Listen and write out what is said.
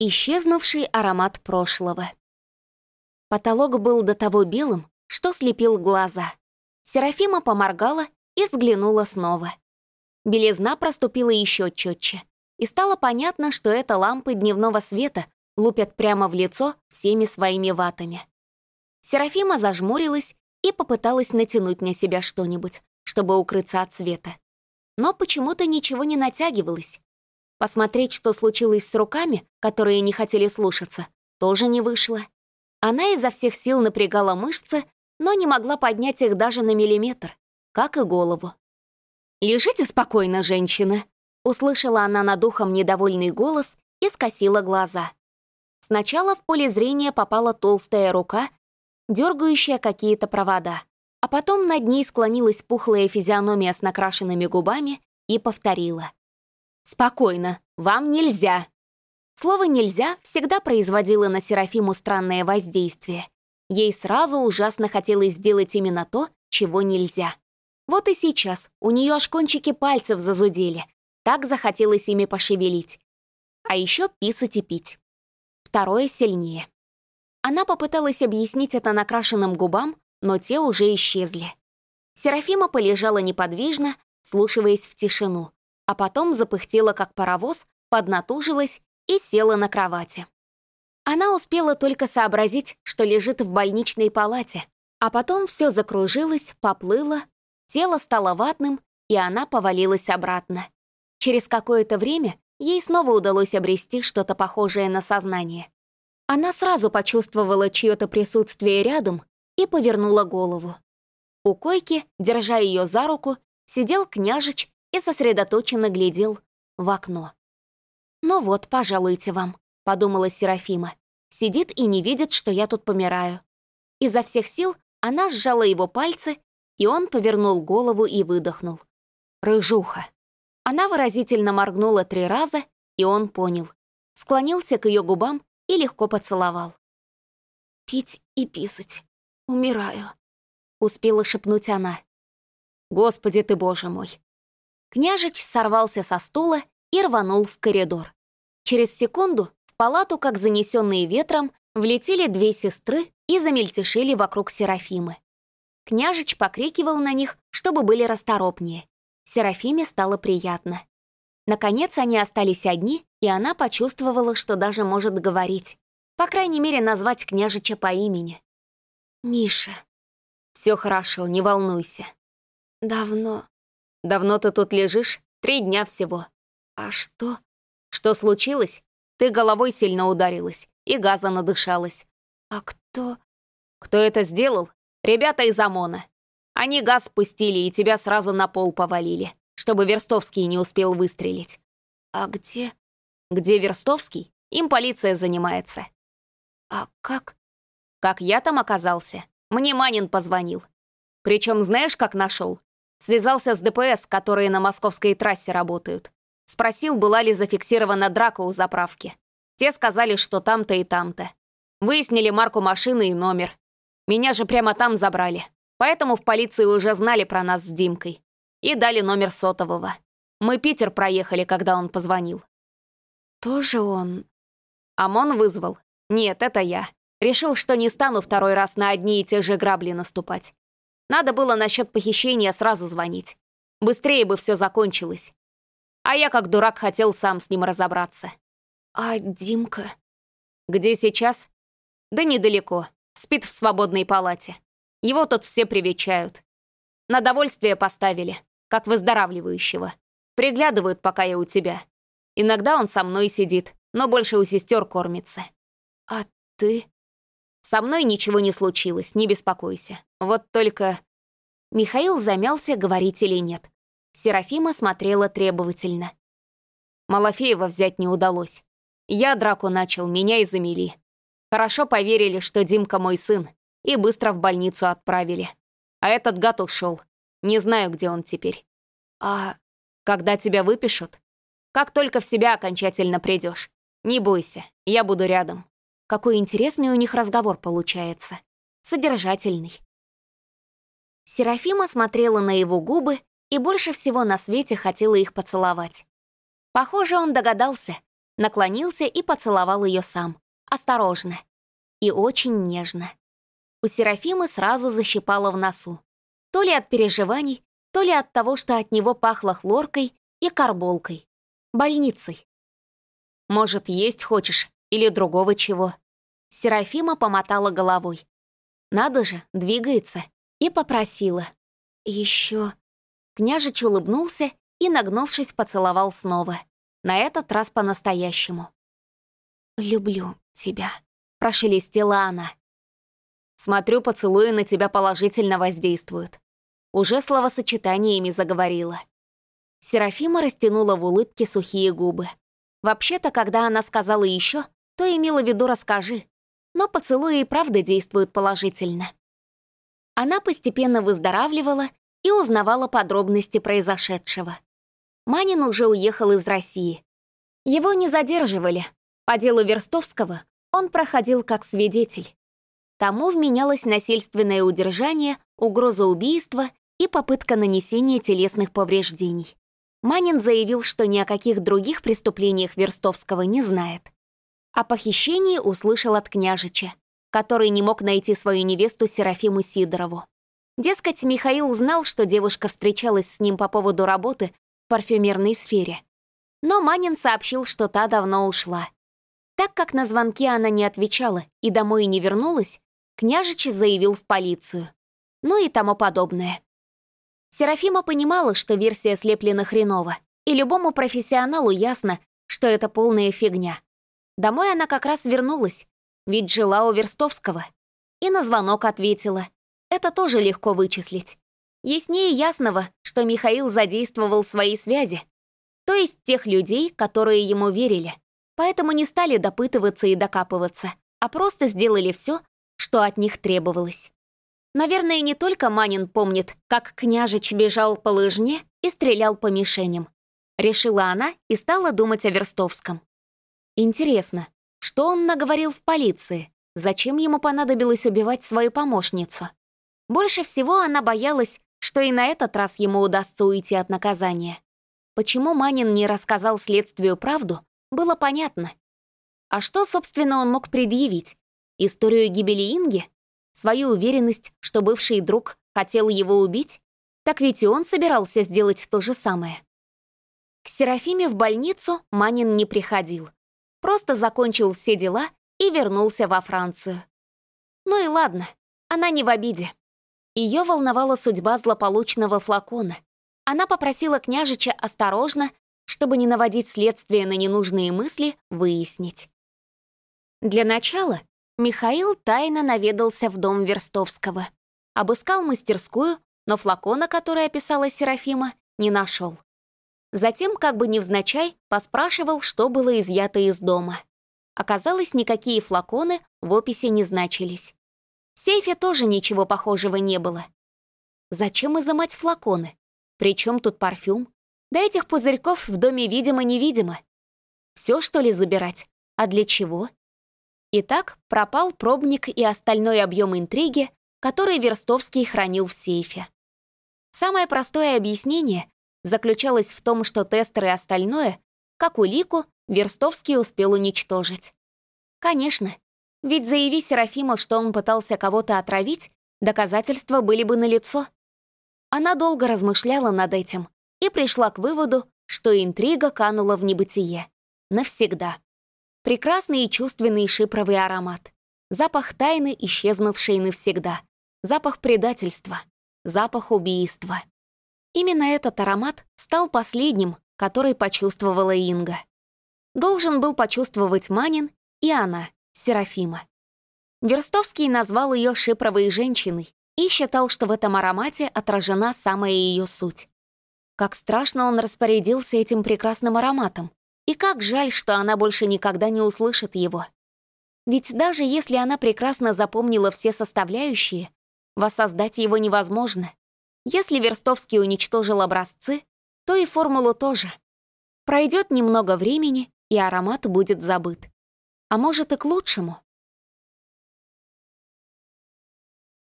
Исчезнувший аромат прошлого. Потолок был до того белым, что слепил глаза. Серафима поморгала и взглянула снова. Белизна проступила еще четче, и стало понятно, что это лампы дневного света лупят прямо в лицо всеми своими ватами. Серафима зажмурилась и попыталась натянуть на себя что-нибудь, чтобы укрыться от света. Но почему-то ничего не натягивалось. Посмотреть, что случилось с руками, которые не хотели слушаться, тоже не вышло. Она изо всех сил напрягала мышцы, но не могла поднять их даже на миллиметр, как и голову. «Лежите спокойно, женщина», — услышала она над ухом недовольный голос и скосила глаза. Сначала в поле зрения попала толстая рука, дергающая какие-то провода, а потом над ней склонилась пухлая физиономия с накрашенными губами и повторила. «Спокойно, вам нельзя!» Слово «нельзя» всегда производило на Серафиму странное воздействие. Ей сразу ужасно хотелось сделать именно то, чего нельзя. Вот и сейчас у нее аж кончики пальцев зазудели. Так захотелось ими пошевелить. А еще писать и пить. Второе сильнее. Она попыталась объяснить это накрашенным губам, но те уже исчезли. Серафима полежала неподвижно, слушаясь в тишину, а потом запыхтела, как паровоз, поднатужилась и села на кровати. Она успела только сообразить, что лежит в больничной палате, а потом все закружилось, поплыло, тело стало ватным, и она повалилась обратно. Через какое-то время ей снова удалось обрести что-то похожее на сознание. Она сразу почувствовала чье-то присутствие рядом и повернула голову. У койки, держа ее за руку, сидел княжич и сосредоточенно глядел в окно. «Ну вот, пожалуйте вам», — подумала Серафима. «Сидит и не видит, что я тут помираю». Изо всех сил она сжала его пальцы, и он повернул голову и выдохнул. «Рыжуха». Она выразительно моргнула три раза, и он понял. Склонился к ее губам и легко поцеловал. «Пить и писать. Умираю», — успела шепнуть она. «Господи ты, боже мой, Княжич сорвался со стула и рванул в коридор. Через секунду в палату, как занесенные ветром, влетели две сестры и замельтешили вокруг Серафимы. Княжич покрикивал на них, чтобы были расторопнее. Серафиме стало приятно. Наконец они остались одни, и она почувствовала, что даже может говорить. По крайней мере, назвать княжича по имени. «Миша». «Все хорошо, не волнуйся». «Давно, Давно ты тут лежишь? Три дня всего. А что? Что случилось? Ты головой сильно ударилась и газа надышалась. А кто? Кто это сделал? Ребята из ОМОНа. Они газ спустили и тебя сразу на пол повалили, чтобы Верстовский не успел выстрелить. А где? Где Верстовский? Им полиция занимается. А как? Как я там оказался? Мне Манин позвонил. Причем знаешь, как нашел? Связался с ДПС, которые на московской трассе работают. Спросил, была ли зафиксирована драка у заправки. Те сказали, что там-то и там-то. Выяснили марку машины и номер. Меня же прямо там забрали. Поэтому в полиции уже знали про нас с Димкой. И дали номер сотового. Мы Питер проехали, когда он позвонил. Тоже он? ОМОН вызвал. Нет, это я. Решил, что не стану второй раз на одни и те же грабли наступать. Надо было насчет похищения сразу звонить. Быстрее бы все закончилось. А я, как дурак, хотел сам с ним разобраться. А Димка? Где сейчас? Да недалеко. Спит в свободной палате. Его тут все привечают. На довольствие поставили, как выздоравливающего. Приглядывают, пока я у тебя. Иногда он со мной сидит, но больше у сестер кормится. А ты? Со мной ничего не случилось, не беспокойся. Вот только...» Михаил замялся, говорить или нет. Серафима смотрела требовательно. Малафеева взять не удалось. Я драку начал, меня и замели. Хорошо поверили, что Димка мой сын, и быстро в больницу отправили. А этот гад ушел. Не знаю, где он теперь. А когда тебя выпишут? Как только в себя окончательно придешь. Не бойся, я буду рядом. Какой интересный у них разговор получается. Содержательный. Серафима смотрела на его губы и больше всего на свете хотела их поцеловать. Похоже, он догадался, наклонился и поцеловал ее сам. Осторожно. И очень нежно. У Серафимы сразу защипало в носу. То ли от переживаний, то ли от того, что от него пахло хлоркой и карболкой. Больницей. «Может, есть хочешь? Или другого чего?» Серафима помотала головой. «Надо же, двигается». И попросила. «Еще». Княжич улыбнулся и, нагнувшись, поцеловал снова. На этот раз по-настоящему. «Люблю тебя», — прошелестела она. «Смотрю, поцелуи на тебя положительно воздействуют». Уже словосочетаниями заговорила. Серафима растянула в улыбке сухие губы. Вообще-то, когда она сказала еще, то имела в виду «расскажи». Но поцелуи и правда действуют положительно. Она постепенно выздоравливала и узнавала подробности произошедшего. Манин уже уехал из России. Его не задерживали. По делу Верстовского он проходил как свидетель. Тому вменялось насильственное удержание, угроза убийства и попытка нанесения телесных повреждений. Манин заявил, что ни о каких других преступлениях Верстовского не знает. О похищении услышал от княжича, который не мог найти свою невесту Серафиму Сидорову. Дескать, Михаил знал, что девушка встречалась с ним по поводу работы в парфюмерной сфере. Но Манин сообщил, что та давно ушла. Так как на звонки она не отвечала и домой не вернулась, княжич заявил в полицию. Ну и тому подобное. Серафима понимала, что версия слеплена хреново, и любому профессионалу ясно, что это полная фигня. Домой она как раз вернулась, ведь жила у Верстовского. И на звонок ответила. Это тоже легко вычислить. Яснее ясного, что Михаил задействовал свои связи, то есть тех людей, которые ему верили, поэтому не стали допытываться и докапываться, а просто сделали все, что от них требовалось. Наверное, не только Манин помнит, как княжич бежал по лыжне и стрелял по мишеням. Решила она и стала думать о Верстовском. Интересно, что он наговорил в полиции? Зачем ему понадобилось убивать свою помощницу? Больше всего она боялась, что и на этот раз ему удастся уйти от наказания. Почему Манин не рассказал следствию правду, было понятно. А что, собственно, он мог предъявить? Историю гибели Инги? свою уверенность, что бывший друг хотел его убить, так ведь и он собирался сделать то же самое. К Серафиме в больницу Манин не приходил. Просто закончил все дела и вернулся во Францию. Ну и ладно, она не в обиде. Ее волновала судьба злополучного флакона. Она попросила княжича осторожно, чтобы не наводить следствие на ненужные мысли, выяснить. Для начала Михаил тайно наведался в дом Верстовского. Обыскал мастерскую, но флакона, который описала Серафима, не нашел. Затем, как бы невзначай, поспрашивал, что было изъято из дома. Оказалось, никакие флаконы в описи не значились. В сейфе тоже ничего похожего не было. Зачем изымать флаконы? Причем тут парфюм? Да этих пузырьков в доме видимо-невидимо. Все, что ли, забирать? А для чего? Итак, пропал пробник и остальной объем интриги, который Верстовский хранил в сейфе. Самое простое объяснение заключалось в том, что тестеры и остальное, как улику, Верстовский успел уничтожить. Конечно, ведь заяви Серафима, что он пытался кого-то отравить, доказательства были бы налицо. Она долго размышляла над этим и пришла к выводу, что интрига канула в небытие. Навсегда. Прекрасный и чувственный шипровый аромат. Запах тайны, исчезнувшей навсегда. Запах предательства. Запах убийства. Именно этот аромат стал последним, который почувствовала Инга. Должен был почувствовать Манин и она, Серафима. Верстовский назвал ее шипровой женщиной и считал, что в этом аромате отражена самая ее суть. Как страшно он распорядился этим прекрасным ароматом. И как жаль, что она больше никогда не услышит его. Ведь даже если она прекрасно запомнила все составляющие, воссоздать его невозможно. Если Верстовский уничтожил образцы, то и формулу тоже. Пройдет немного времени, и аромат будет забыт. А может и к лучшему.